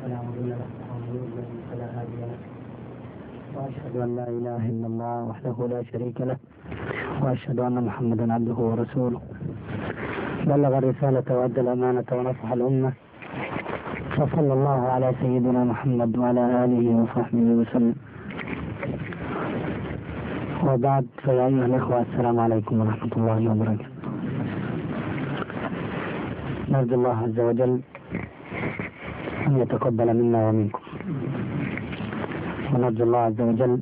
فلا مضل له ومن يضلل فلا هادي له. وأشهد أن لا إله إلا الله وحده لا شريك له وأشهد أن محمدا عبده ورسوله. بلغ الرسالة وأدى الأمانة ونصح الأمة. وصلى الله على سيدنا محمد وعلى آله وصحبه وسلم. وبعد فيا أيها الإخوة السلام عليكم ورحمة الله وبركاته. نرجو الله عز وجل أن يتقبل منا ومنكم. ونرجو الله عز وجل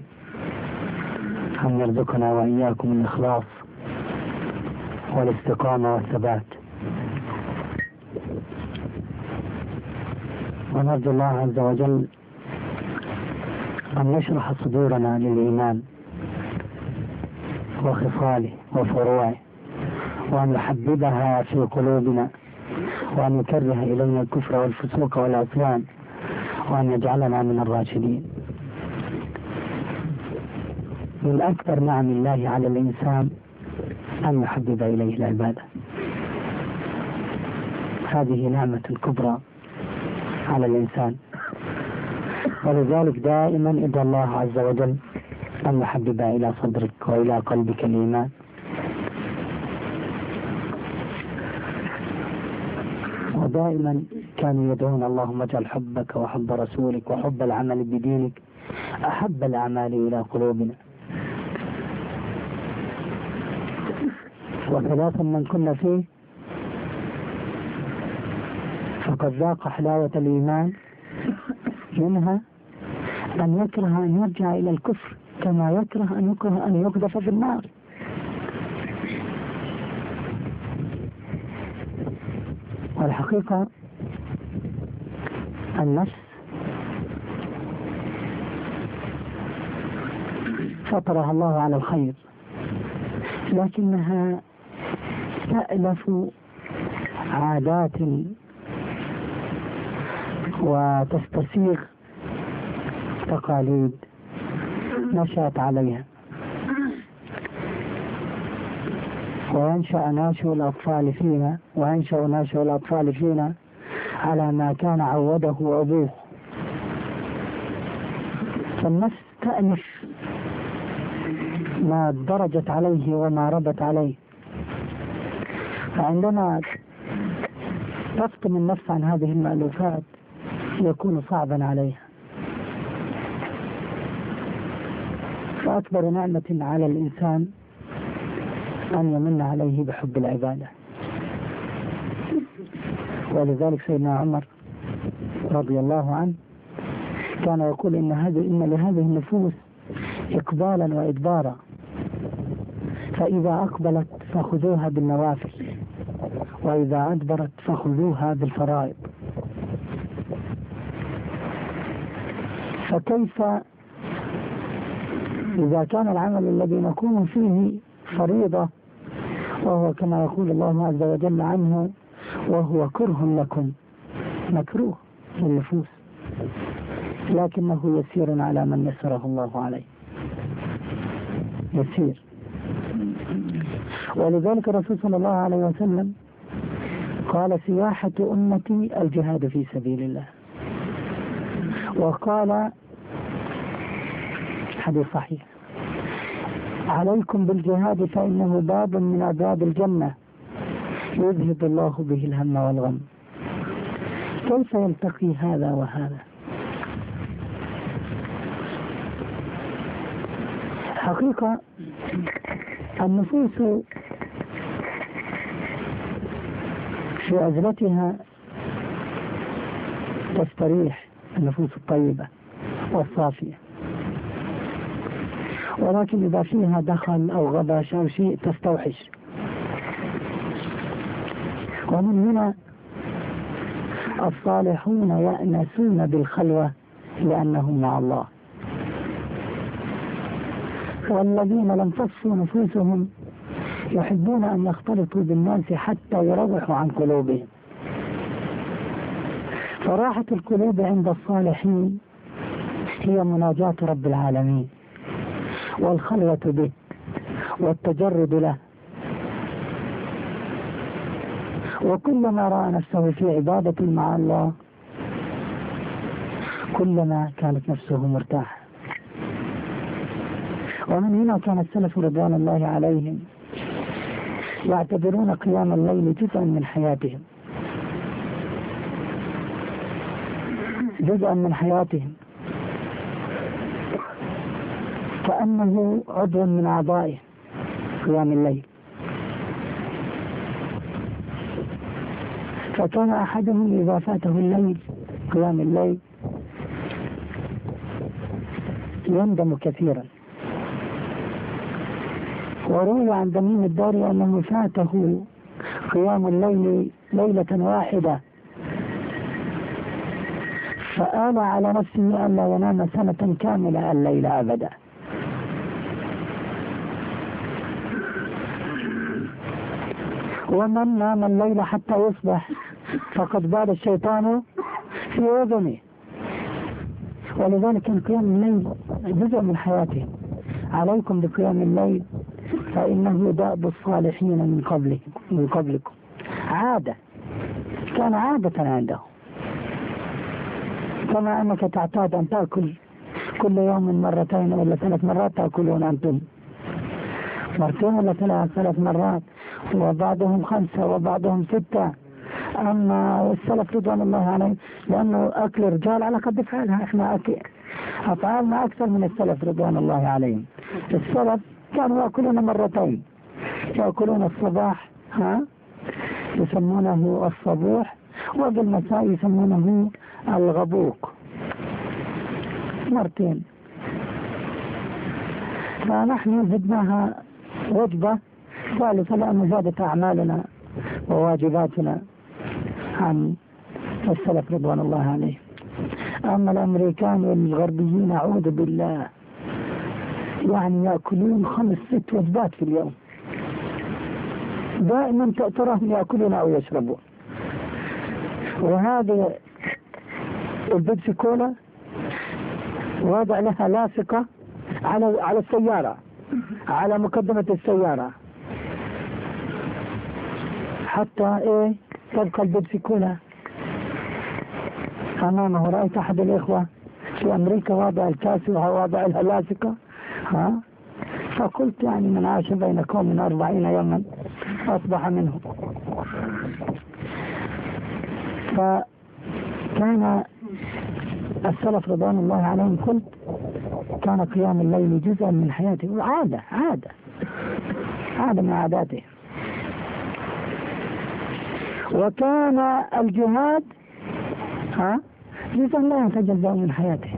أن يرزقنا وإياكم الإخلاص والاستقامة والثبات. ونرجو الله عز وجل أن يشرح صدورنا للإيمان وخصاله وفروعه وأن يحببها في قلوبنا. وأن يكره إلينا الكفر والفسوق والعصيان وأن يجعلنا من الراشدين. من أكبر نعم الله على الإنسان أن يحبب إليه العبادة. هذه نعمة كبرى على الإنسان. ولذلك دائما ادعو الله عز وجل أن يحبب إلى صدرك وإلى قلبك الإيمان. ودائما كانوا يدعون اللهم اجعل حبك وحب رسولك وحب العمل بدينك أحب الأعمال إلى قلوبنا. وثلاثا من كنا فيه فقد ذاق حلاوة الإيمان منها أن يكره أن يرجع إلى الكفر كما يكره أن يكره أن يقذف في النار. والحقيقة النفس فطرها الله على الخير لكنها تألف عادات وتستسيغ تقاليد نشأت عليها. وينشأ ناشئ الأطفال فينا وينشأ ناشئ الأطفال فينا على ما كان عوده أبوه. فالنفس تألف ما درجت عليه وما ربت عليه. فعندما تفطم النفس عن هذه المألوفات يكون صعبا عليها. فأكبر نعمة على الإنسان أن يمن عليه بحب العبادة. ولذلك سيدنا عمر رضي الله عنه كان يقول إن هذه إن لهذه النفوس إقبالا وإدبارا. فإذا أقبلت فخذوها بالنوافل وإذا أدبرت فخذوها بالفرائض. فكيف إذا كان العمل الذي نكون فيه فريضة وهو كما يقول الله عز وجل عنه وهو كره لكم مكروه للنفوس لكنه يسير على من يسره الله عليه. يسير. ولذلك الرسول صلى الله عليه وسلم قال سياحة أمتي الجهاد في سبيل الله. وقال حديث صحيح. عليكم بالجهاد فإنه باب من أبواب الجنة. يذهب الله به الهم والغم. كيف يلتقي هذا وهذا؟ حقيقة النفوس في عزلتها تستريح النفوس الطيبة والصافية. ولكن إذا فيها دخل أو غبش أو شيء تستوحش. ومن هنا الصالحون يأنسون بالخلوة لأنهم مع الله. والذين لم تصفوا نفوسهم يحبون أن يختلطوا بالناس حتى يروحوا عن قلوبهم. فراحة القلوب عند الصالحين هي مناجاة رب العالمين. والخلوة به والتجرد له. وكلما رأى نفسه في عبادة مع الله كلما كانت نفسه مرتاحة. ومن هنا كان السلف رضوان الله عليهم يعتبرون قيام الليل جزءا من حياتهم. جزءا من حياتهم. كأنه عضو من أعضائه قيام الليل. فكان أحدهم إذا فاته الليل قيام الليل يندم كثيرا. وروي عن دميم الداري أنه فاته قيام الليل ليلة واحدة. فآل على نفسه ألا ينام سنة كاملة الليل أبدا. ومن نام الليل حتى يصبح فقد بال الشيطان في أذنه. ولذلك كان قيام الليل جزء من حياته. عليكم بقيام الليل فإنه دأب الصالحين من قبلكم من قبلكم. عادة كان عادة عنده. كما أنك تعتاد أن تأكل كل يوم مرتين ولا ثلاث مرات تأكلون أنتم. مرتين ولا ثلاث مرات. وبعضهم خمسة وبعضهم ستة. أما السلف رضوان الله عليهم لأنه أكل الرجال على قد فعلها إحنا أكل أفعالنا أكثر من السلف رضوان الله عليهم. السلف كانوا يأكلون مرتين. يأكلون الصباح ها؟ يسمونه الصبوح وبالمساء يسمونه الغبوق. مرتين. فنحن زدناها وجبة ثالثة لأن زادت أعمالنا وواجباتنا. عن السلف رضوان الله عليه. أما الأمريكان والغربيين أعوذ بالله. يعني يأكلون خمس ست وجبات في اليوم. دائما تراهم يأكلون أو يشربون. وهذه البيبسي كولا وضع لها لاصقة على على السيارة على مقدمة السيارة. حتى إيه تبقى البيبسي كولا امامه رأيت أحد الإخوة في أمريكا واضع الكاس وواضع لها لاصقة ها؟ فقلت يعني من عاش بين قوم أربعين يوما أصبح منه. فكان السلف رضوان الله عليهم قلت كان قيام الليل جزءا من حياته. عادة عادة عادة من عاداته. وكان الجهاد ها؟ جزءا لا يتجزأ من حياته.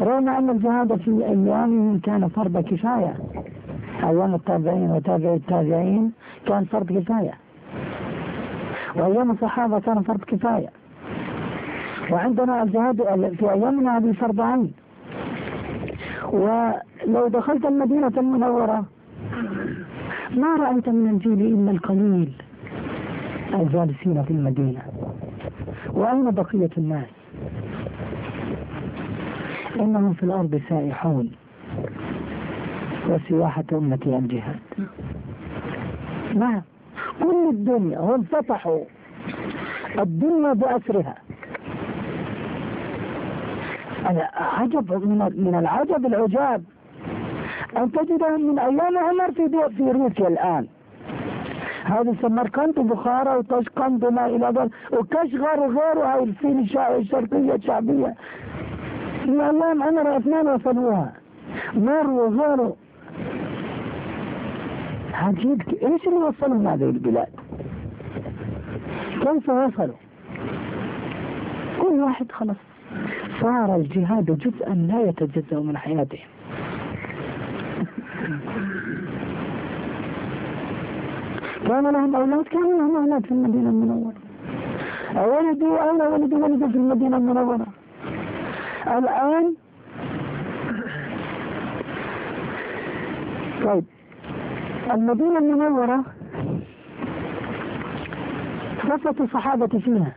رغم أن الجهاد في أيامهم كان فرض كفاية. أيام التابعين وتابع التابعين كان فرض كفاية. وأيام الصحابة كان فرض كفاية. وعندنا الجهاد في أيامنا هذه فرض عين. ولو دخلت المدينة المنورة ما رأيت من الجيل إلا القليل. الجالسين في المدينة. وأين بقية الناس؟ إنهم في الأرض سائحون وسياحة أمتي الجهاد. نعم كل الدنيا هم فتحوا. الدنيا بأسرها. عجب من العجب العجاب أن تجدهم من أيام عمر في روسيا الآن. هذه سمرقند وبخارى وطشقند وما إلى ذلك. وكشغر وغيرها هاي الصين الشرقية الشعبية. من أيام عمر اثنين وصلوها مر وغيره عجيب إيش اللي وصلهم هذه البلاد؟ كيف وصلوا كل واحد خلص صار الجهاد جزءا لا يتجزأ من حياته كان لهم أولاد كان لهم أولاد في المدينة المنورة. ولدوا أو ولدوا ولدوا في المدينة المنورة. الآن طيب المدينة المنورة كثرة الصحابة فيها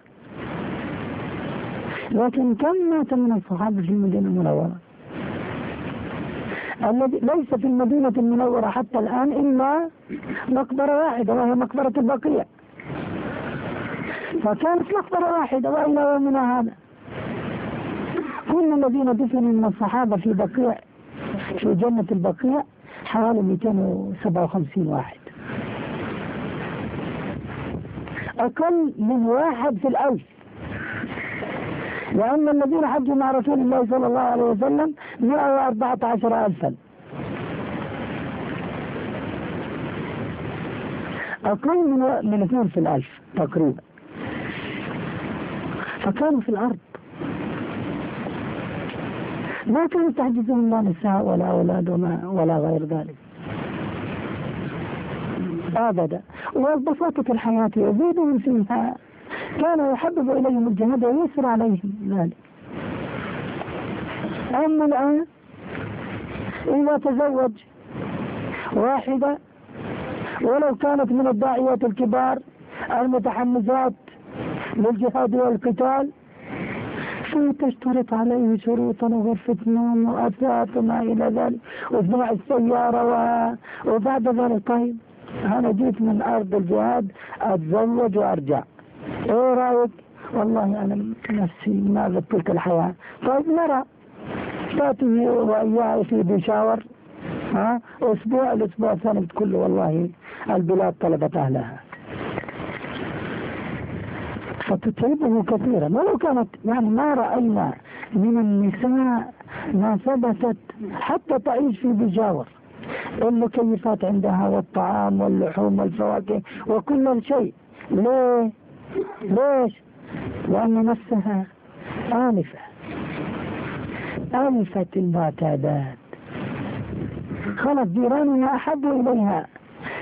لكن كم مات من الصحابة في المدينة المنورة؟ الذي ليس في المدينة المنورة حتى الآن إلا مقبرة واحدة وهي مقبرة البقية فكانت مقبرة واحدة وإلى يومنا هذا. كل الذين دفنوا من الصحابة في بقيع في جنة البقيع حوالي 257 واحد. أقل من واحد في الألف. لأن الذين حجوا مع رسول الله صلى الله عليه وسلم 114 ألفا. أقل من من في الألف تقريبا. فكانوا في الأرض. ما كانوا تحدثهم لا نساء ولا أولاد وما ولا غير ذلك. أبدا. وبساطة الحياة يزيدهم فيها كان يحبب إليهم الجهاد ويسر عليهم ذلك. أما الآن إذا تزوج واحدة ولو كانت من الداعيات الكبار المتحمسات للجهاد والقتال تشترط عليه شروطا وغرفة نوم وأثاث وما إلى ذلك وبيع السيارة و... وبعد ذلك؟ طيب أنا جيت من أرض الجهاد أتزوج وأرجع. رأيك؟ والله أنا نفسي ما تلك الحياة. طيب نرى. تأتي وإياه في بيشاور ها؟ أسبوع الأسبوع الثاني كله والله البلاد طلبت أهلها. فتتعبه كثيرا. ولو كانت يعني ما رأينا من النساء ما ثبتت حتى تعيش في بجاور المكيفات عندها والطعام واللحوم والفواكه وكل شيء. ليه؟ ليش؟ لأن نفسها آنفة. آنفة المعتادات. خلت جيرانها أحب إليها.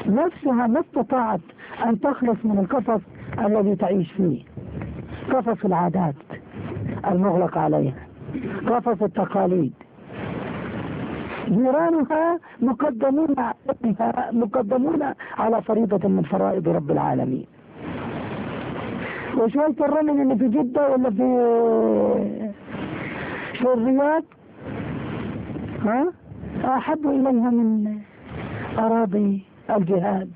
نفسها ما استطاعت أن تخلص من القفص الذي تعيش فيه. قفص العادات المغلق عليها. قفص التقاليد. جيرانها مقدمون مقدمون على فريضة من فرائض رب العالمين. وشوية الرمل اللي في جدة ولا في في الرياض. ها؟ أحب إليها من أراضي الجهاد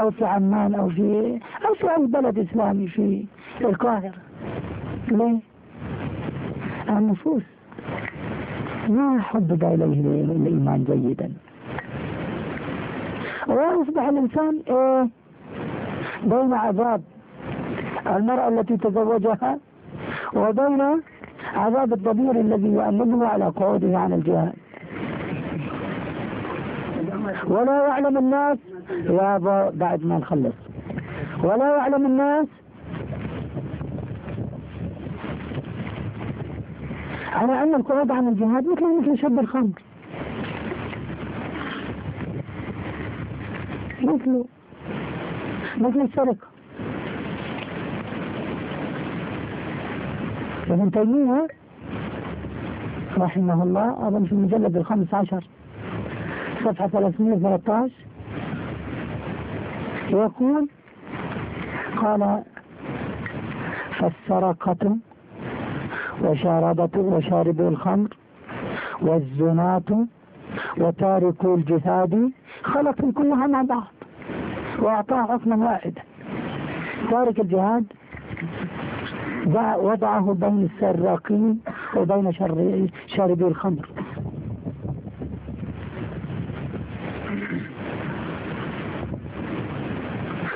أو في عمان أو في أو في أي بلد إسلامي في القاهرة. ليه؟ النفوس. ما حبب إليه الإيمان جيدا. ويصبح الإنسان إيه؟ بين عذاب المرأة التي تزوجها وبين عذاب الضمير الذي يؤمنه على قعوده عن الجهاد. ولا يعلم الناس يا بعد ما نخلص. ولا يعلم الناس على أن القعود عن الجهاد مثل مثل شرب الخمر. مثل مثل السرقة. ابن تيمية رحمه الله أظن في المجلد الخامس عشر صفحة 313 يقول قال فالسرقة وشاربة وشارب الخمر والزناة وتارك الجهاد خلط كلها مع بعض وأعطاه حكما واحدا تارك الجهاد وضعه بين السراقين وبين شاربي الخمر.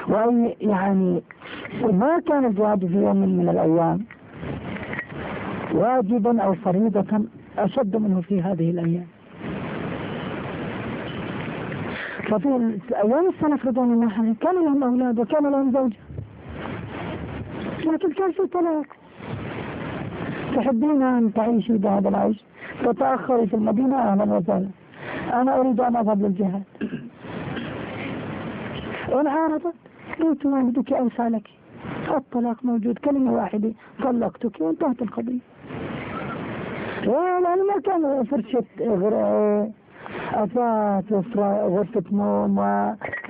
وأي يعني ما كان الجهاد في يوم من الأيام واجبا أو فريضة أشد منه في هذه الأيام. ففي أيام السلف رضوان الله عليهم كان لهم أولاد وكان لهم زوجة. لكن كان في طلاق تحبين أن تعيشي بهذا العيش؟ تتأخري في المدينة أهلا وسهلا. أنا أريد أن أذهب للجهاد. إن عارضت قلت والدك أوسع لك. الطلاق موجود كلمة واحدة. طلقتك وانتهت القضية. لأنه ما كان فرشة أثاث غرفة نوم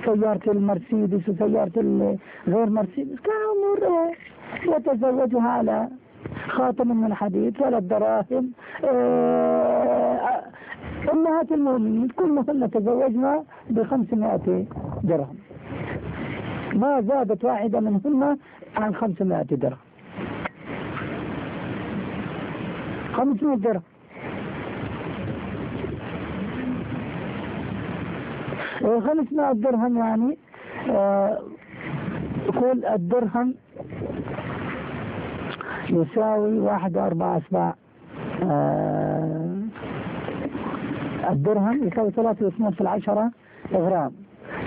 وسيارة المرسيدس وسيارة غير مرسيدس. كان أمور يتزوجها على خاتم من حديد ولا الدراهم. آه، أمهات المؤمنين كلهن تزوجنا بخمسمائة درهم. ما زادت واحدة منهن عن خمسمائة درهم. 500 درهم. إيه، 500 درهم يعني آه، يقول الدرهم يساوي واحد وأربعة أسباع. آه، الدرهم يساوي ثلاثة واثنين في العشرة غرام.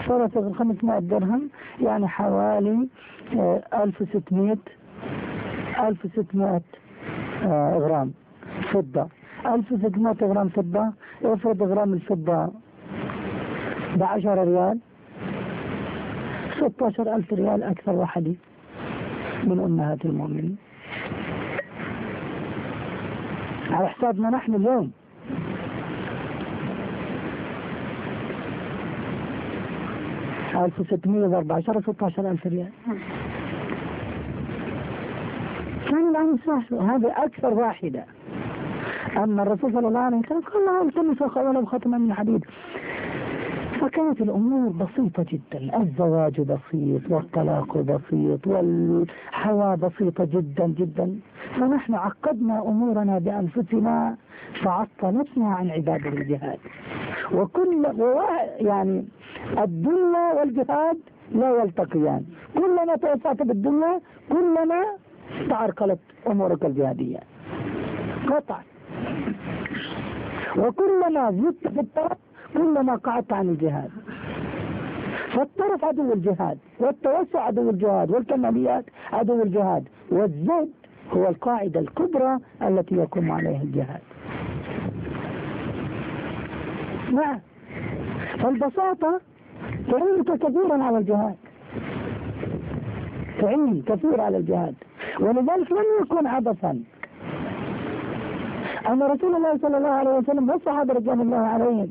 صارت 500 درهم يعني حوالي آه، 1600 1600 آه، غرام فضة. 1600 غرام فضة افرض غرام الفضة بعشرة ريال 16 ألف ريال أكثر واحد من أمهات المؤمنين. على حسابنا نحن اليوم ألف وستمية وأربعة عشر ستاشر ألف ريال كان الآن هذه أكثر واحدة أما الرسول صلى الله عليه وسلم قال الله التمس ولو ختما من حديد فكانت الأمور بسيطة جدا. الزواج بسيط والطلاق بسيط والحياة بسيطة جدا جدا. فنحن عقدنا أمورنا بأنفسنا فعطلتنا عن عبادة الجهاد. وكل يعني الدنيا والجهاد لا يلتقيان. كلما توسعت بالدنيا كلما تعرقلت أمورك الجهادية. قطعا. وكلما زدت في الطرف كلما قعدت عن الجهاد. فالطرف عدو الجهاد والتوسع عدو الجهاد والكماليات عدو الجهاد والزهد هو القاعدة الكبرى التي يقوم عليها الجهاد. نعم. فالبساطة تعينك كثيرا على الجهاد. تعين كثير على الجهاد. ولذلك لم يكن عبثا. أن رسول الله صلى الله عليه وسلم والصحابة رضوان الله عليهم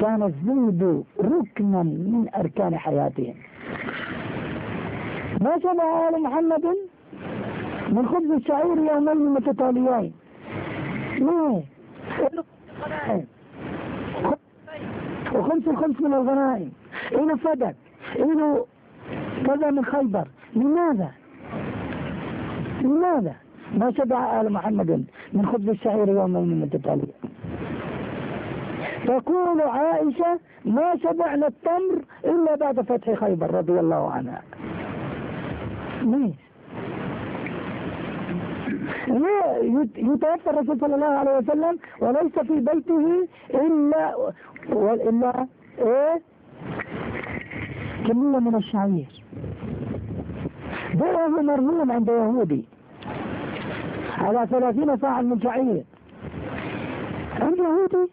كان الزهد ركنا من أركان حياتهم ما شبه آل محمد من خبز الشعير يومين متتاليين ليه؟ وخمس الخمس من الغنائم إنه فدك إنه كذا من خيبر لماذا؟ لماذا؟ ما شبع آل محمد من خبز الشعير يومين متتاليين تقول عائشة ما شبعنا التمر إلا بعد فتح خيبر رضي الله عنها. ليش يتوفى الرسول صلى الله عليه وسلم وليس في بيته إلا إلا إيه؟ كمية من الشعير. بئه مرموم عند يهودي. على ثلاثين صاعا من شعير. عند يهودي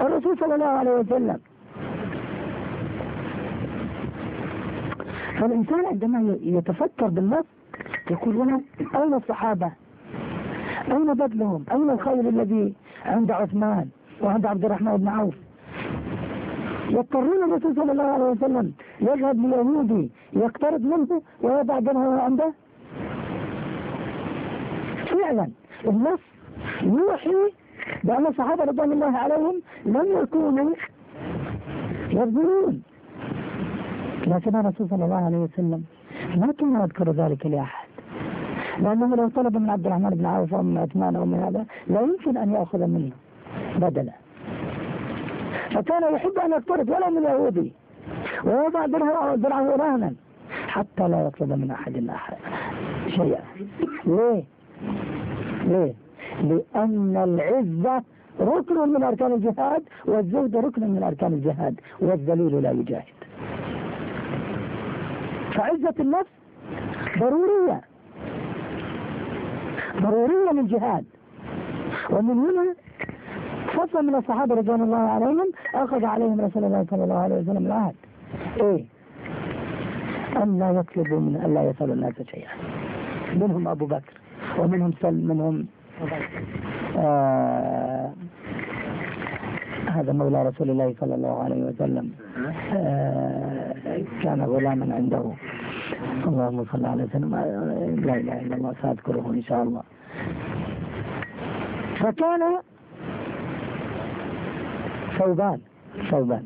الرسول صلى الله عليه وسلم. فالإنسان عندما يتفكر بالنص يقول هنا أين الصحابة؟ أين بذلهم أين الخير الذي عند عثمان وعند عبد الرحمن بن عوف؟ يضطرون الرسول صلى الله عليه وسلم يذهب ليهودي يقترض منه ويضع درهمه عنده. فعلا النص يوحي بأن الصحابة رضوان الله عليهم لم يكونوا يبذلون لكن الرسول صلى الله عليه وسلم ما كان يذكر ذلك لأحد. لأنه لو طلب من عبد الرحمن بن عوف أو من عثمان أو من هذا لا يمكن أن يأخذ منه بدلا. فكان يحب أن يقترض ولا من يهودي. ويضع درعه رهنا حتى لا يطلب من أحد أحد شيئا. ليه؟ ليه؟ لأن العزة ركن من أركان الجهاد والزهد ركن من أركان الجهاد والذليل لا يجاهد. فعزة النفس ضرورية. ضرورية للجهاد. ومن هنا فصل من الصحابة رضوان الله عليهم أخذ عليهم رسول الله صلى الله عليه وسلم العهد. إيه؟ أن لا يطلبوا من أن لا يسألوا الناس شيئا. منهم أبو بكر ومنهم سلم منهم آه هذا مولى رسول الله صلى الله عليه وسلم. آه كان غلاما عنده. اللهم صل على سيدنا لا إله إلا الله سأذكره إن شاء الله. فكان ثوبان ثوبان.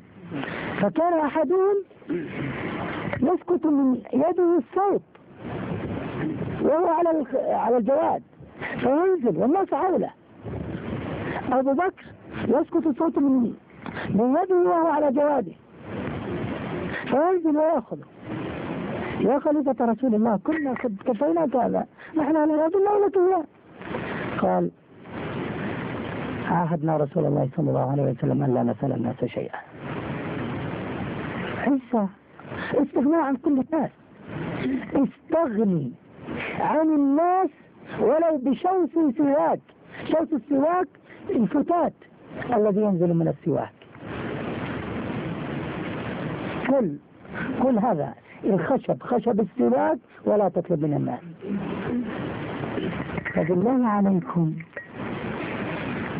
فكان أحدهم يسكت من يده الصوت وهو على على الجواد. فينزل والناس حوله أبو بكر يسقط الصوت من من يده وهو على جواده فينزل ويأخذه. يا خليفة رسول الله كنا قد كفيناك هذا نحن على هذا الليلة قال عاهدنا رسول الله صلى الله عليه وسلم أن لا نسأل الناس شيئا. عيسى استغناء عن كل الناس. استغني عن الناس ولو بشوس سواك. شوس السواك الفتات الذي ينزل من السواك. كل كل هذا. الخشب خشب السواك ولا تطلب من الناس فبالله عليكم.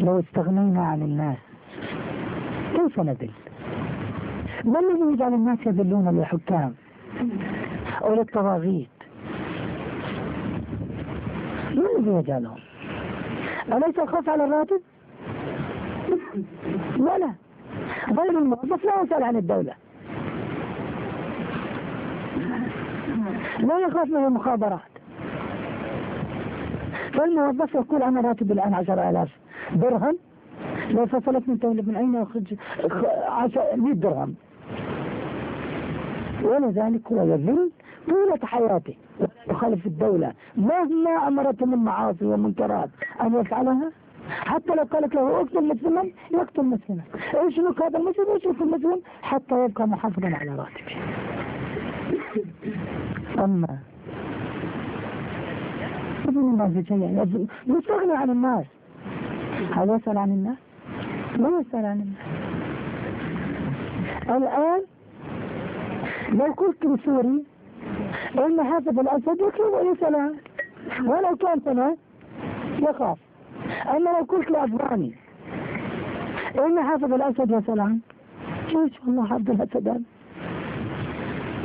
لو استغنينا عن الناس. كيف نذل؟ ما الذي يجعل الناس يذلون للحكام؟ أو ما الذي يجعلهم أليس الخوف على الراتب؟ لا لا غير الموظف لا يسأل عن الدولة. لا يخاف من المخابرات. فالموظف يقول أنا راتب الآن عشر آلاف درهم. لو فصلت من دولة من أين يخرج 100 درهم. ولذلك هو يذل طولة حياته يخالف الدولة. مهما أمرته من معاصي ومنكرات أن يفعلها؟ حتى لو قالت له اقتل مسلما يقتل مسلما. اشرك هذا المسلم؟ اشرك المسلم؟ حتى يبقى محافظا على راتبه أما ابن الناس شيء يستغني عن الناس. هل يسأل عن الناس؟ لا يسأل عن الناس. الآن لو قلت لسوري إن حافظ الأسد يطلب ويسأل عنه ولو كان فلان يخاف. أما لو قلت لأفغاني إن حافظ الأسد عنه إيش والله عبد الأسد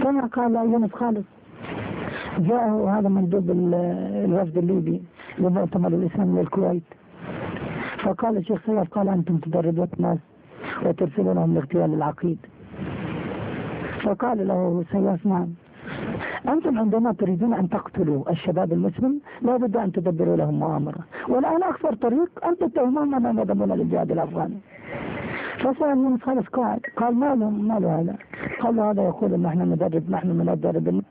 كما قال يونس خالص جاءه هذا مندوب الوفد الليبي لمؤتمر الإسلام للكويت فقال الشيخ سيف قال أنتم تدربون الناس وترسلونهم لاغتيال العقيد. فقال له سيف نعم. أنتم عندما تريدون أن تقتلوا الشباب المسلم لا بد أن تدبروا لهم مؤامرة. والآن أكثر طريق أن تتهمون أنهم يذهبون للجهاد الأفغاني. فسأل من خلص قاعد قال ما له ما له هذا. قال هذا يقول إن إحنا ندرب نحن من ندرب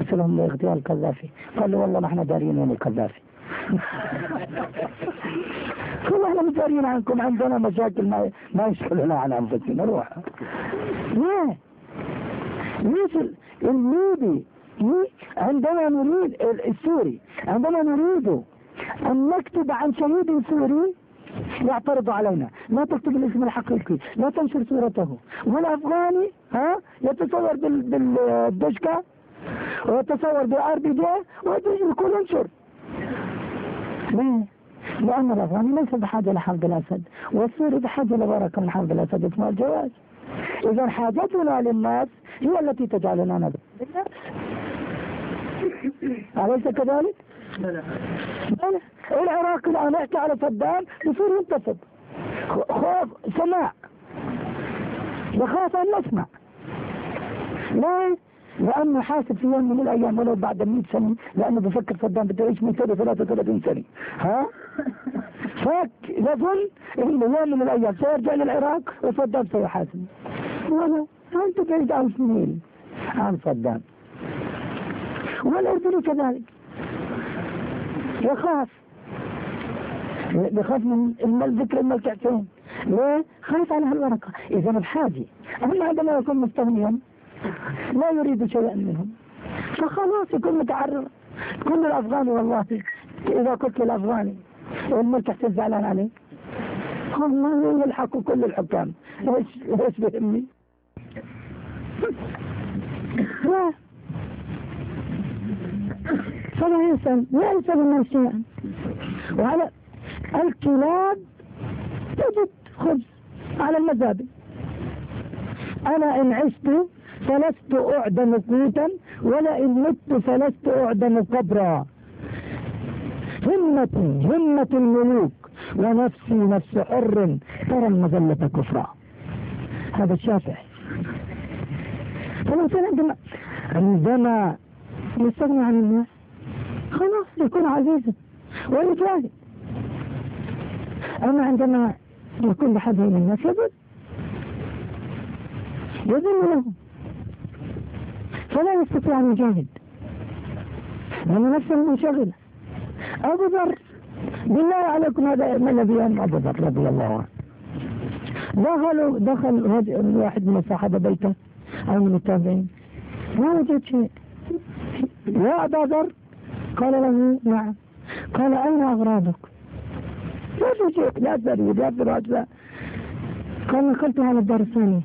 ارسلهم لاغتيال القذافي. قال له والله نحن دارين وين القذافي. كل إحنا مدارين عنكم عندنا مشاكل ما ما يشغلنا عن أنفسنا روح. ليه؟ ليش الليبي عندما نريد السوري عندما نريد أن نكتب عن شهيد سوري يعترض علينا. لا تكتب الاسم الحقيقي لا تنشر صورته. والأفغاني ها يتصور بالدشكة ويتصور بالار بي دي الكل ينشر ليه؟ لأن الأفغاني ليس بحاجة لحرب الأسد والسوري بحاجة لبركة من حرب الأسد اسمها الجواز إذا حاجتنا للناس هي التي تجعلنا نذهب أليس كذلك؟ لا العراق الآن يحكي على صدام يصير ينتفض. خوف سماع يخاف أن نسمع. ليه؟ لأنه حاسب في يوم من الأيام ولو بعد 100 سنة لأنه بفكر صدام بده يعيش 233 سنة. ها؟ فك يظن إنه يوم من الأيام سيرجع للعراق وصدام سيحاسب. ولا أنت بعيد عن سنين عن صدام والأردن كذلك يخاف. بخاف من الذكر الملك حسين ليه؟ خايف على هالورقة. إذا بحاجة. أما عندما يكون مستغنيا. لا يريد شيئا منهم. فخلاص يكون متعرض. كل الأفغاني والله إذا قلت للأفغاني الملك حسين زعلان عليه والله يلحقوا كل الحكام. إيش إيش بهمني؟ لا فلا يسأل لا يسأل الناس شيئا وعلى الكلاب تجد خبز على المذابح. أنا إن عشت فلست أعدم قوتا ولا إن مت فلست أعدم قبرا. همتي همة الملوك ونفسي نفس حر ترى المذلة كفرا. هذا الشافعي. فالإنسان عندما عندما يستغني عن الناس خلاص يكون عزيزا ويجاهد أما عندما يكون بحد من الناس يذل يذل له. فلا يستطيع أن يجاهد. لأن نفسه منشغلة. أبو ذر بالله عليكم هذا ما الذي أبو ذر رضي الله عنه؟ دخلوا دخل واحد من الصحابة بيته. أو من التابعين ما وجد شيء يا أبا ذر قال له نعم. قال أين أغراضك لا في شيء لا تريد لا لا قال نقلت على الدار الثانية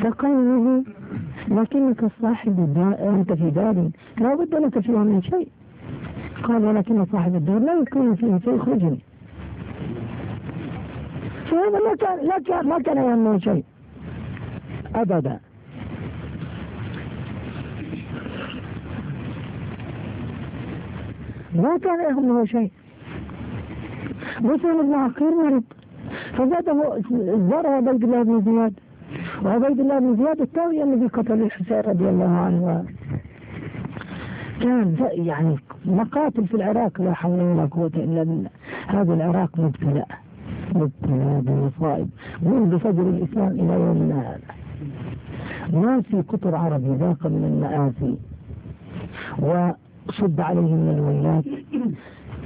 فقال له لكنك صاحب الدار أنت في دار. لا بد لك فيها من شيء قال ولكن صاحب الدار لا يكون فيه فيخرجني فهذا ما كان ما كان يهمه شيء أبدا. ما كان يهمه شيء. مسلم بن عقيل مرض. فزاده زار عبيد الله بن زياد. وعبيد الله بن زياد التاوي الذي قتل الحسين رضي الله عنه. كان يعني مقاتل في العراق لا حول ولا قوة إلا بالله. هذا العراق مبتلى. مبتلى بمصائب منذ فجر الإسلام إلى يومنا هذا. ما في قطر عربي ذاق من المآسي وصب عليهم من الويلات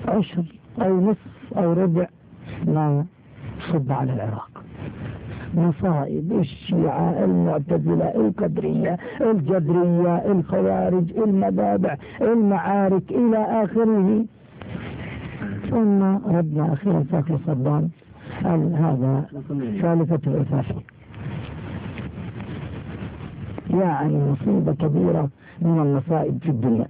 عشر أو نصف أو ربع ما صب على العراق. مصائب الشيعة المعتزلة القدرية الجبرية الخوارج المذابح المعارك إلى آخره. ثم ردنا أخيرا ساكن صدام. هذا ثالثة العفافي يعني مصيبة كبيرة من المصائب في الدنيا.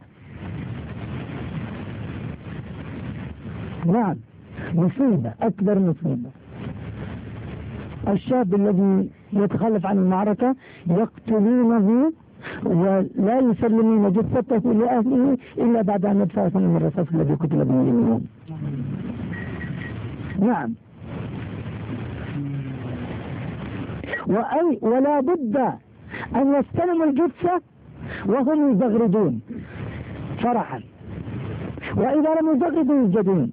نعم مصيبة أكبر مصيبة. الشاب الذي يتخلف عن المعركة يقتلونه ولا يسلمون جثته لأهله إلا بعد أن يدفع ثمن الرصاص الذي قتل به يمينهم نعم. وأي ولا بد أن يستلموا الجثة وهم يزغردون فرحا. وإذا لم يزغردوا يسجدون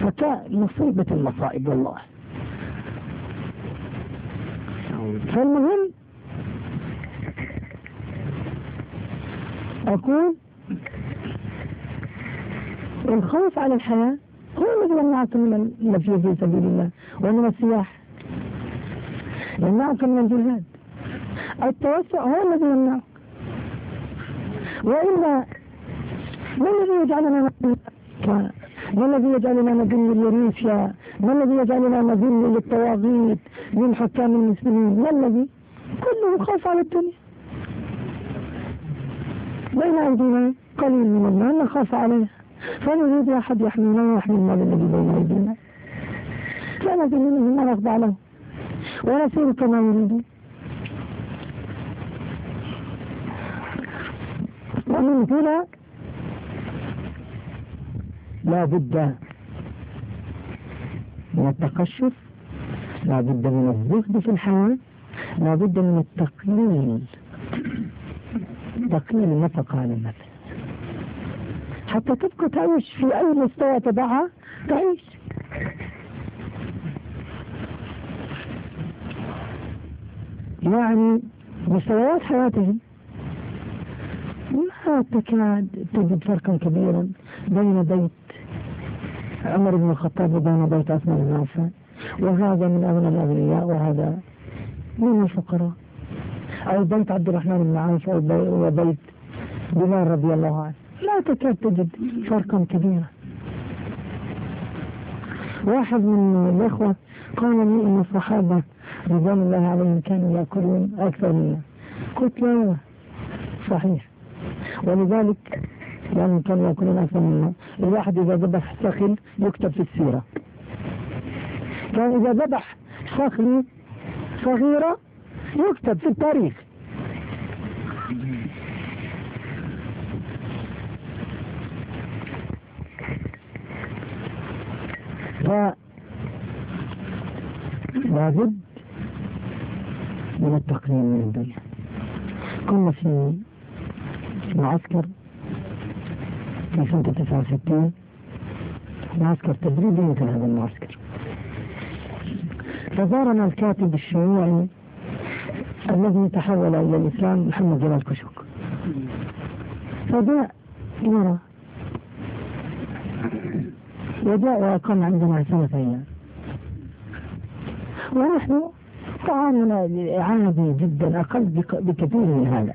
فكان مصيبة المصائب والله. فالمهم أقول الخوف على الحياة الذي يمنعكم من المشي في سبيل الله ومن السياح. يمنعكم من الجهاد. التوسع هو الذي يمنعك. وإلا ما الذي يجعلنا ما الذي يجعلنا نذل لروسيا ما الذي يجعلنا نذل للطواغيت من حكام المسلمين؟ ما الذي؟ كله خوف على الدنيا. بين أيدينا قليل من المال نخاف عليه فنريد أحد يحمينا ويحمي المال الذي بين أيدينا؟ لا نذل منه ما نخضع له. ونسير كما يريد. ومن هنا لا بد من التقشف لا بد من الزهد في الحياة لا بد من التقليل. تقليل النفقة على النفس حتى تبقى تعيش في أي مستوى تضعها تعيش. يعني مستويات حياتهم ما تكاد تجد فرقا كبيرا بين بيت عمر بن الخطاب وبين بيت عثمان بن عفان. وهذا من أغنى الأغنياء وهذا من الفقراء. أو بيت عبد الرحمن بن عوف أو بيت بلال رضي الله عنه. لا تكاد تجد فرقا كبيرا. واحد من الإخوة قال لي إن الصحابة رضوان الله عليهم كانوا يأكلون أكثر منا قلت لا صحيح. ولذلك يعني كانوا يأكلون أكثر منا الواحد إذا ذبح سخن يكتب في السيرة. كان إذا ذبح صخر صغيرة يكتب في التاريخ. لابد من التقنين شوية كنا في معسكر في سنة 69 معسكر تدريبي مثل هذا المعسكر. فزارنا الكاتب الشيوعي الذي تحول إلى الإسلام محمد جلال كشك. فجاء يرى وجاء وأقام عندنا سنة أيام ونحن طعامنا عادي جدا أقل بكثير من هذا.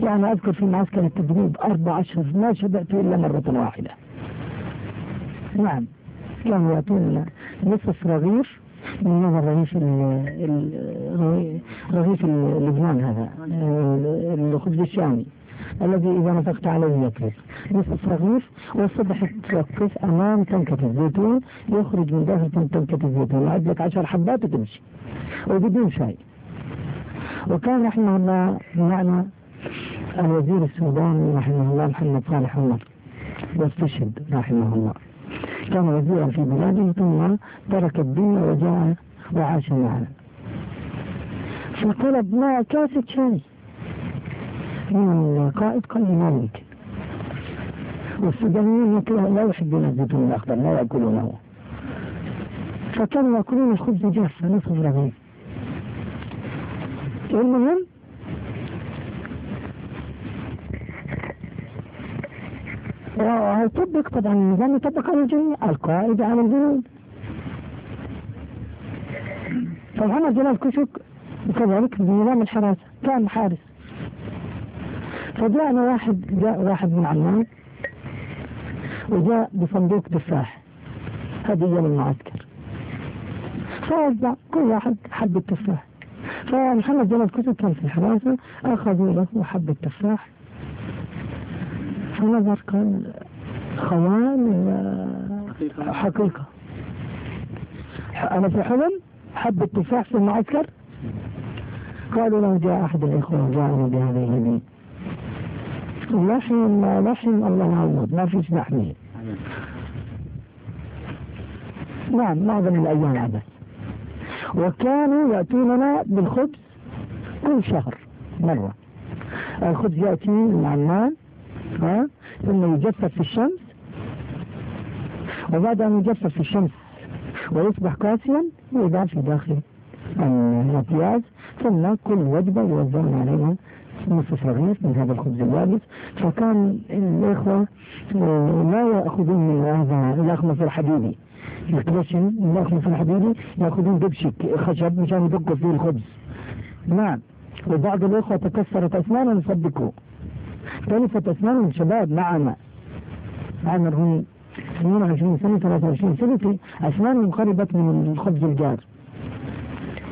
يعني أذكر في معسكر التدريب أربع أشهر ما شبعت إلا مرة واحدة. نعم. كانوا يعطوننا نصف رغيف من هذا الرغيف رغيف لبنان هذا الخبز الشامي. الذي إذا نفقت عليه يكفي. نصف رغيف والصبح توقف أمام تنكة الزيتون يخرج من داخل تنكة الزيتون. يعد لك عشر حبات وتمشي. وبدون شاي. وكان رحمه الله معنا الوزير السوداني رحمه الله محمد صالح عمر واستشهد رحمه الله. كان وزيرا في بلاده ثم ترك الدنيا وجاء وعاش معنا. فطلب معه كاسة شاي. من القائد قال لي ما يمكن والسودانيين لا يحبون الزيتون الأخضر لا يأكلونه. فكانوا يأكلون الخبز جافة نصف رغيف المهم ويطبق طبعا النظام يطبق على الجميع القائد على الجنود فمحمد جلال كشك وكذلك بنظام الحراسة كان حارس. فجاءنا واحد جاء واحد من عمان. وجاء بصندوق تفاح. هدية للمعسكر فوزع كل واحد حب التفاح. فمحمد جلال كتب كان في الحراسة أخذوا له حبة تفاح فنظر قال خوان حقيقة. أنا في حلم حب التفاح في المعسكر. قالوا له جاء أحد الإخوة جاءني بهذه الهدية لحم لحم الله يعوض ما فيش لحمية نعم معظم الأيام عبث. وكانوا يأتوننا بالخبز كل شهر مرة. الخبز يأتي من عمان ثم يجفف في الشمس وبعد أن يجفف في الشمس ويصبح قاسيا يوضع في داخل الأكياس ثم كل وجبة يوزعون عليها نصف رغيف من هذا الخبز اليابس فكان الإخوة لا يأخذون من هذا الأخمص الحديدي يقدسهم الأخمص الحديدي يأخذون دبشك خشب مشان يدقوا فيه الخبز. نعم. وبعض الإخوة تكسرت أسنانهم يصدقوا تلفت أسنانهم شباب معنا عمرهم 22 سنة 23 سنة أسنانهم خربت من الخبز الجار.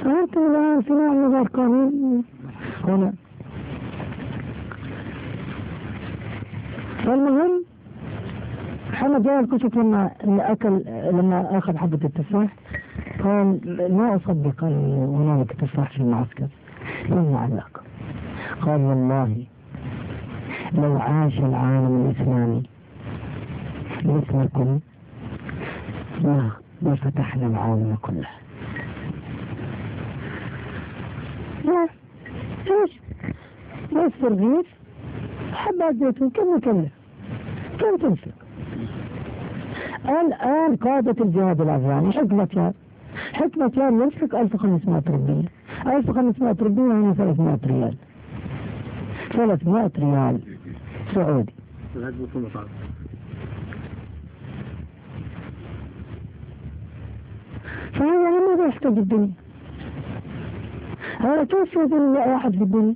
أنتم الآن صناعة غير قانون. هنا. فالمهم محمد جاء الكشف لما أكل لما أخذ حبة التفاح. قال لا أصدق أن هنالك تفاح في المعسكر. لما علاقة. قال والله لو عاش العالم الإسلامي مثلكم ما ما فتحنا العالم كله. لا. إيش بس الرغيف حبات زيتون. كم مكلف كم تنفق؟ الآن قادة الجهاد الأفغاني حكمة يار حكمة يار ينفق 1500 ربية 1500 ربية يعني 300 ريال. 300 ريال سعودي. فهذا ماذا يحتاج الدنيا؟ هذا كيف يكون واحد في الدنيا.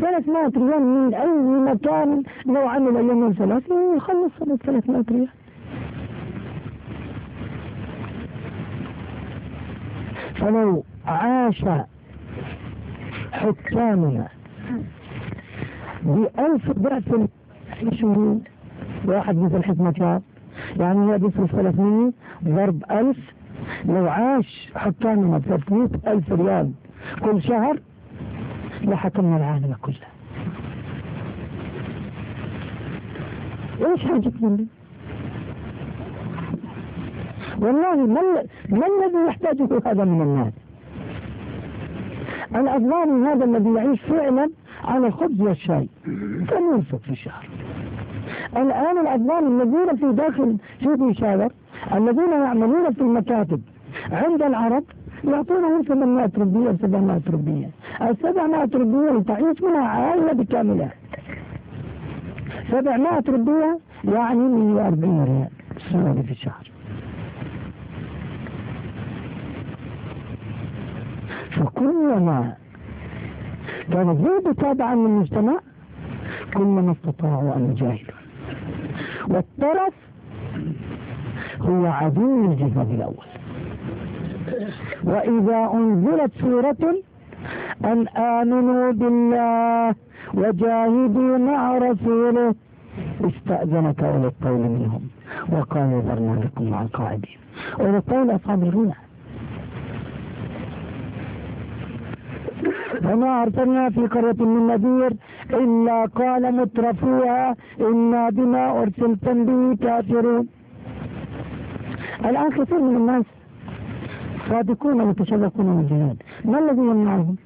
300 ريال من أي مكان لو عمل يومين ثلاثة يخلص 300 ريال. فلو عاش حكامنا بألف ضعف يشوفوا واحد مثل حكمة شاب يعني هي بيصرف 300 ضرب ألف. لو عاش حكامنا ب 300 ألف ريال كل شهر لحكمنا العالم كله. إيش حاجتنا؟ لي والله ما, ما الذي يحتاجه هذا من الناس. الأفغاني هذا الذي يعيش فعلا على الخبز والشاي. كم ينفق في الشهر؟ الآن الأفغان الذين في داخل في بيشاور الذين يعملون في المكاتب عند العرب يعطونهم 800 روبية 700 روبية. ال 700 روبية تعيش منها عائلة بكاملها. 700 روبية يعني 140 ريال في الشهر. كان الزوج تابعا للمجتمع كلما استطاعوا أن يجاهدوا والطرف هو عدو الجهاد الأول. وإذا أنزلت سورة أن آمنوا بالله وجاهدوا مع رسوله استأذنك أولي الطول منهم وقالوا ذرنا لكم مع القاعدين. أولي الطول أصحاب الرمح وما أرسلنا في قرية من نذير إلا قال مترفوها إنا بما أرسلتم به كافرون الآن كثير من الناس صادقون متشوقون من الجهاد ما الذي يمنعهم؟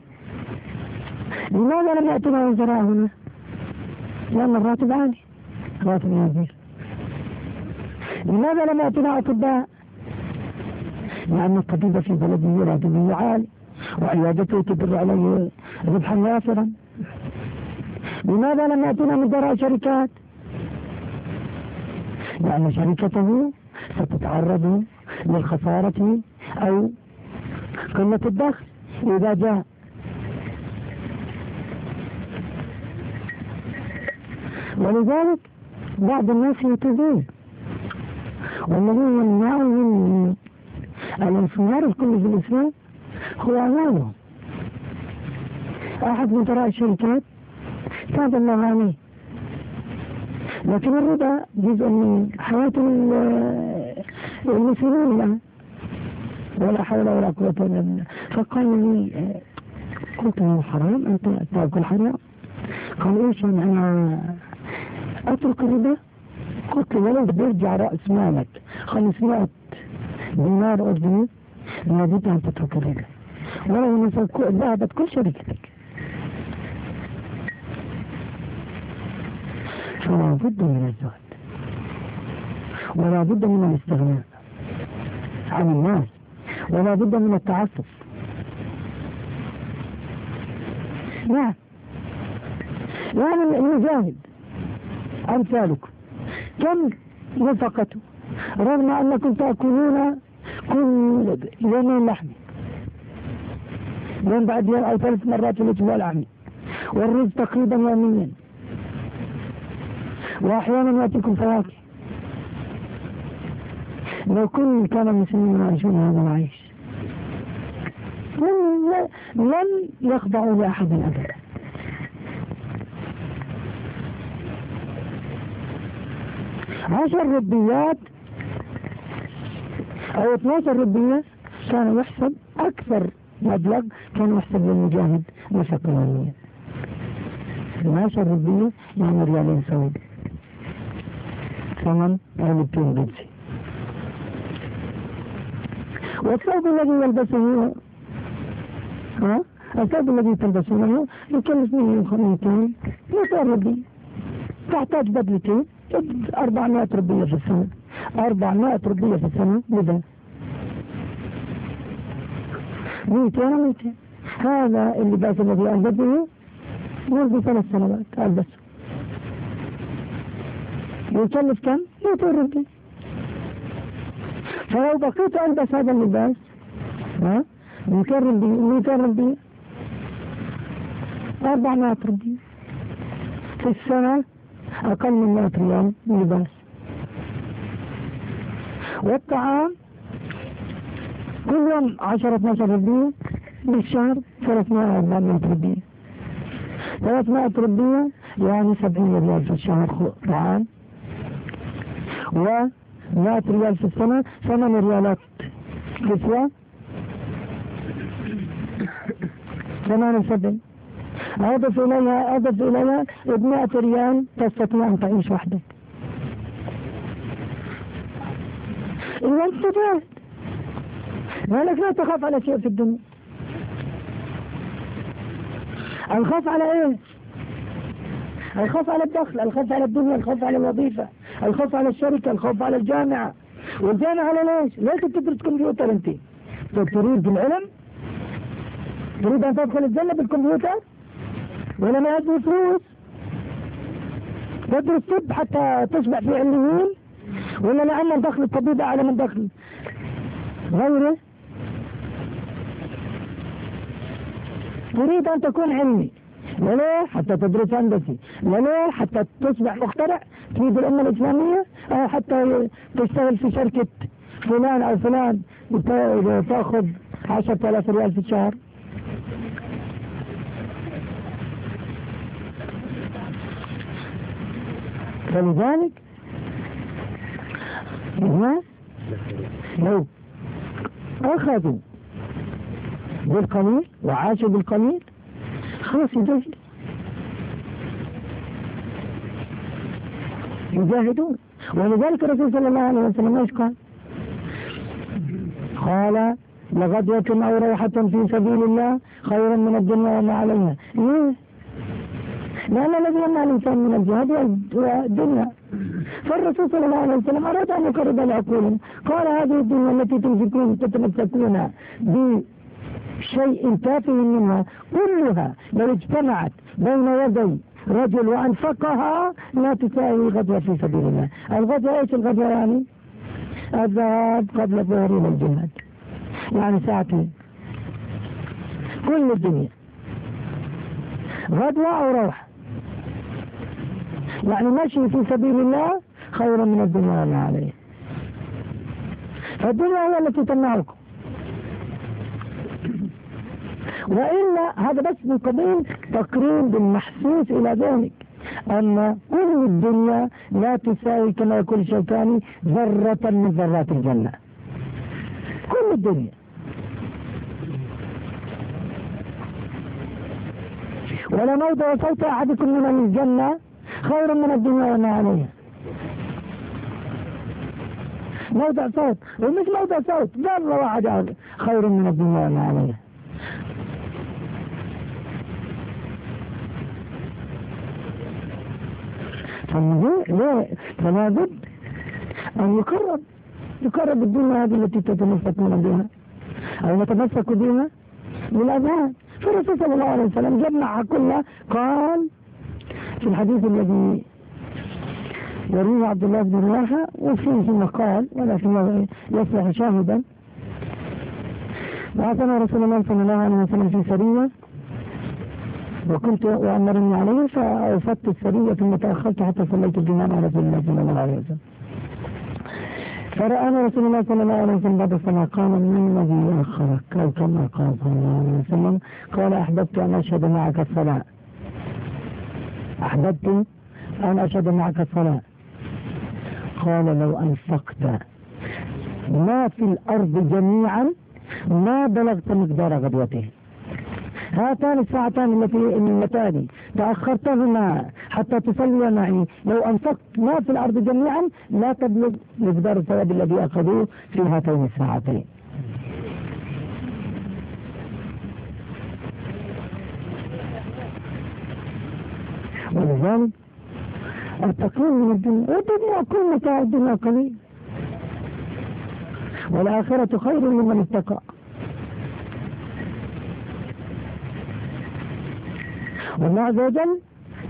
لماذا لم يأتنا وزراء هنا؟ لأن الراتب عالي راتب وزير لماذا لم يأتنا أطباء؟ لأن الطبيب في بلده راتبه عالي وعيادته تدر عليه. ربحا وافرا لماذا لم يأتنا مدراء شركات؟ لأن شركته ستتعرض للخسارة أو قلة الدخل إذا جاء. ولذلك بعض الناس يتوبون والذي يمنعهم من الانفجار الكلي في الإسلام. هو أمانهم أحد مدراء الشركات تاب الله عليه. لكن الربا جزء من حياة المسلمين الآن. ولا حول ولا قوة إلا بالله. فقال لي قلت له حرام أنت تأكل حرام. قال إيش أنا أترك الربا؟ قلت له ولو بيرجع رأس مالك. 500 دينار أردني لابد أن تترك الربا. ولو ذهبت كل شركتك فلا بد من الزهد ولا بد من الاستغناء عن الناس ولا بد من التعفف نعم يعني المجاهد أمثالكم كم نفقته رغم أنكم تأكلون كل يومين لحم يوم بعد يوم أو ثلاث مرات في الأسبوع لحم والرز تقريبا يوميا. وأحيانا يأتيكم فواكه. لو كل كان المسلمين يعيشون هذا العيش. لن لن يخضعوا لأحد أبدا. عشر ربيات أو 12 ربية كان يحسب أكثر مبلغ كان يحسب للمجاهد نفقة يوميا 12 ربية يعني ريالين سعودي ثمن ألفين قدسي والثوب الذي يلبسه. ها؟ الثوب الذي تلبسونه يكلف منه 200 200 ربية تحتاج بدلتين. 400 ربية في السنة. 400 ربية في السنة. لذا؟ 200 200 هذا اللباس الذي ألبسه منذ ثلاث سنوات ألبسه يكلف كم؟ 200 ربية فلو بقيت ألبس هذا اللباس ها؟ 200 ربية 200 ربية 400 ربية في السنة أقل من 100 ريال لباس. والطعام كل يوم 10 12 ربية بالشهر 300 400 ربية 300 ربية يعني 70 ريال في الشهر طعام و 100 ريال في السنة 8 ريالات كسوة 78 أضف إليها أضف إليها ب 100 ريال تستطيع أن تعيش وحدك إذا أنت لأنك لا تخاف على شيء في الدنيا. الخوف على إيه؟ الخوف على الدخل الخوف على الدنيا الخوف على الوظيفة الخوف على الشركة الخوف على الجامعة. والجامعة على ليش؟ ليش تدرس كمبيوتر أنت؟ تريد العلم؟ تريد أن تدخل الجنة بالكمبيوتر؟ ولا ما يدرس فلوس؟ تدرس طب حتى تصبح في علمين ولا لأن دخل الطبيب أعلى من دخل؟ غيره؟ تريد أن تكون علمي. ليه حتى تدرس هندسي ليه حتى تصبح مخترع تريد الأمة الإسلامية أو حتى تشتغل في شركة فلان أو فلان تأخذ عشرة آلاف ريال في الشهر. فلذلك لو أخذوا بالقليل وعاشوا بالقليل. خلاص يجاهدون. يجاهدون. ولذلك الرسول صلى الله عليه وسلم إيش قال؟ قال لغدوة أو روحة في سبيل الله خيرا من الدنيا وما عليها. ليه؟ لأن الذي يمنع الإنسان من الجهاد هو الدنيا. فالرسول صلى الله عليه وسلم أراد أن يقرب العقول قال هذه الدنيا التي تمسكون تتمسكون بشيء تافه منها كلها لو اجتمعت بين يدي رجل وأنفقها لا تساوي غدوة في سبيل الله الغدوة ايش الغدوة يعني الذهاب قبل ظهور الجهاد يعني ساعتين كل الدنيا غدوة أو روح يعني مشي في سبيل الله خير من الدنيا وما عليه فالدنيا هي التي تمنعكم وإلا هذا بس من قبيل تقريب المحسوس إلى ذلك. أن كل الدنيا لا تساوي كما يقول الشيطاني ذرة من ذرات الجنة. كل الدنيا. ولا موضع صوت أحدكم من الجنة خير من الدنيا وما عليها. موضع صوت. ومش موضع صوت. ذرة واحدة. خير من الدنيا وما عليها. فالنزوع ليه فلا بد أن يقرب يقرب الدنيا هذه التي تتمسكون بها. أو نتمسك بها بالأذهان فالرسول صلى الله عليه وسلم جمعها كلها قال في الحديث الذي يرويه عبد الله بن رواحة وفيه مقال ولكن يصلح شاهدا. بعثنا رسول الله صلى الله عليه وسلم في سرية وكنت وأمرني عليه فأوفدت السرية ثم تأخرت حتى صليت الجمعة على رسول الله صلى الله عليه وسلم. فرآنا رسول الله صلى الله عليه وسلم بعد الصلاة قال من الذي أخرك أو كما قال صلى الله عليه وسلم؟ قال أحببت أن أشهد معك الصلاة. أحببت أن أشهد معك الصلاة. قال لو أنفقت ما في الأرض جميعا ما بلغت مقدار غدوته. هاتان الساعتان التي اللتان تأخرتهما حتى تصلي معي. لو أنفقت ما في الأرض جميعا لا تبلغ مقدار الثواب الذي أخذوه في هاتين الساعتين. ولذلك التقويم من الدنيا. والدنيا كل متاع الدنيا قليل والآخرة خير لمن اتقى. والله عز وجل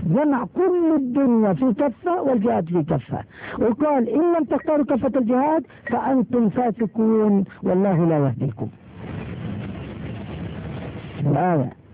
جمع كل الدنيا في كفة والجهاد في كفة. وقال إن لم تختاروا كفة الجهاد فأنتم فاسقون والله لا يهديكم. الآية.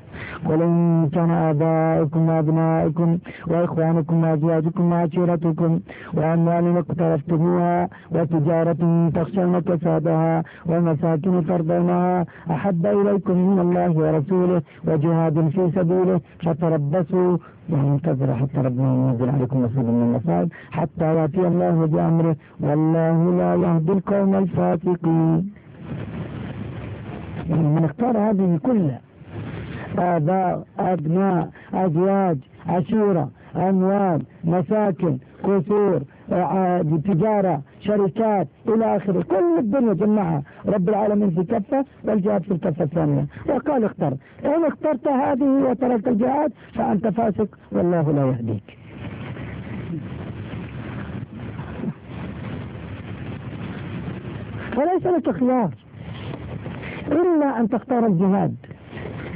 ولن كان آباؤكم وأبناؤكم وإخوانكم وأزواجكم وعشيرتكم وأموال اقترفتموها وتجارة تخشون كسادها ومساكن ترضونها أحب إليكم من الله ورسوله وجهاد في سبيله فتربصوا انتظروا حتى ربنا ينزل عليكم نصيب من المصائب حتى يأتي الله بأمره والله لا يهدي القوم الفاسقين. يعني من اختار هذه كلها آباء أبناء أزواج عشيرة أموال مساكن قصور تجارة شركات إلى آخره. كل الدنيا جمعها. رب العالمين في كفة والجهاد في الكفة الثانية. وقال اختر. إن اخترت هذه وتركت الجهاد فأنت فاسق والله لا يهديك. فليس لك خيار إلا أن تختار الجهاد.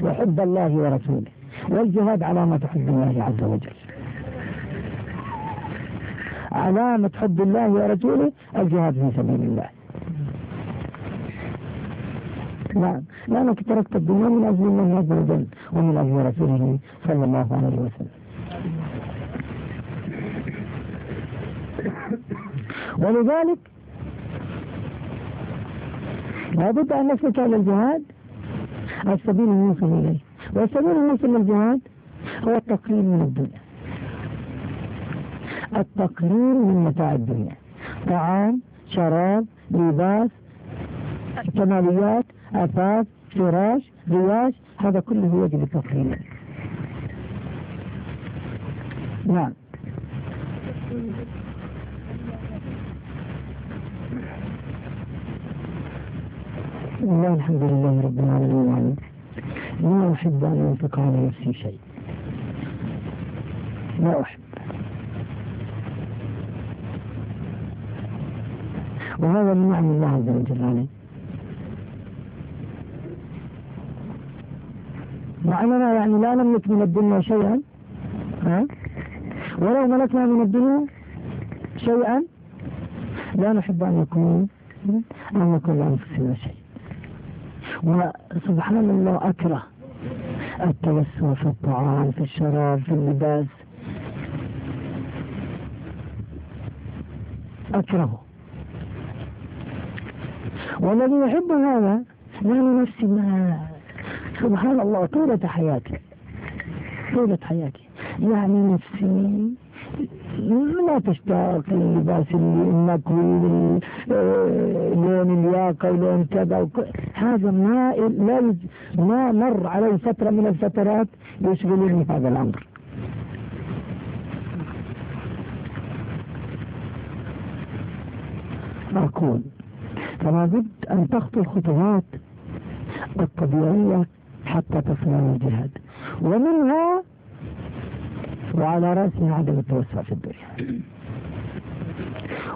وحب الله ورسوله والجهاد علامة حب الله عز وجل. علامة حب الله ورسوله الجهاد في سبيل الله. نعم. لأنك تركت الدنيا من أجل الله عز وجل ومن أجل رسوله صلى الله عليه وسلم. ولذلك لابد أن نسلك إلى الجهاد السبيل الموصل إليه. والسبيل الموصل للجهاد هو التقرير من الدنيا. التقرير من متاع الدنيا. طعام شراب لباس كماليات أثاث فراش رياش هذا كله يجب التقرير نعم. والله الحمد لله رب العالمين. لا أحب أن ينفق على نفسي شيء. لا أحب. وهذا من نعم الله عز وجل عليه. مع أننا يعني لا نملك من الدنيا شيئا ها؟ ولو ملكنا من الدنيا شيئا لا نحب أن يكون أن يكون لأنفسنا شيء وسبحان الله أكره التوسع في الطعام في الشراب في اللباس. أكرهه والذي يحب هذا يعني نفسي ما سبحان الله طولة حياتي. طولة حياتي. يعني نفسي لا تشتاق للباس المكوي لون الياقة ولون كذا هذا ما لا ما مر علي فترة من الفترات يشغلني هذا الأمر. أقول فلا بد أن تخطو الخطوات الطبيعية حتى تصل الجهاد. ومنها وعلى رأسها عدم التوسع في الدنيا.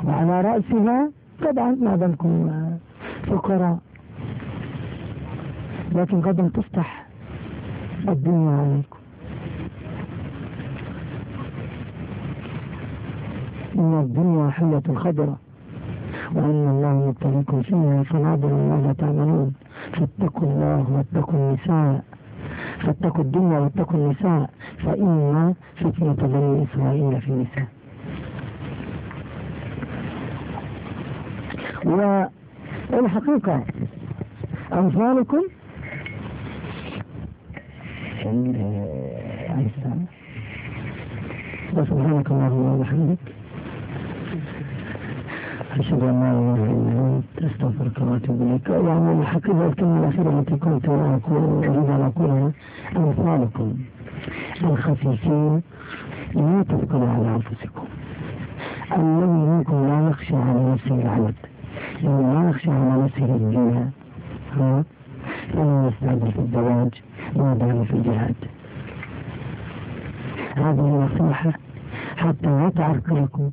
وعلى رأسها طبعا ما دامكم فقراء. لكن غدا تفتح الدنيا عليكم. إن الدنيا حلة خضرة وأن الله يبتليكم فيها فنعبد الله تعملون. فاتقوا الله واتقوا النساء. فاتقوا الدنيا واتقوا النساء. فإن فتنة بني إسرائيل في النساء. والحقيقة أمثالكم وسبحانك اللهم وبحمدك. أشهد أن لا إله إلا أنت أستغفرك وأتوب إليك. يعني الحقيقة الكلمة الأخيرة التي كنت أقول أريد أن أقولها أمثالكم الخفيفين لا تثقلوا على أنفسكم. الذي منكم لا يخشى على نفسه العبد. لا يخشى على نفسه الدنيا. فلا يستعد في الزواج. ما في الجهاد. هذه نصيحة حتى لا تعرقلكم.